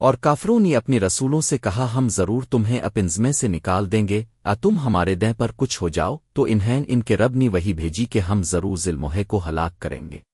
اور کافروں نے اپنی رسولوں سے کہا، ہم ضرور تمہیں اپنزمے سے نکال دیں گے، آ تم ہمارے دہ پر کچھ ہو جاؤ، تو انہیں ان کے رب نے وہی بھیجی کہ ہم ضرور ذلموہے کو ہلاک کریں گے۔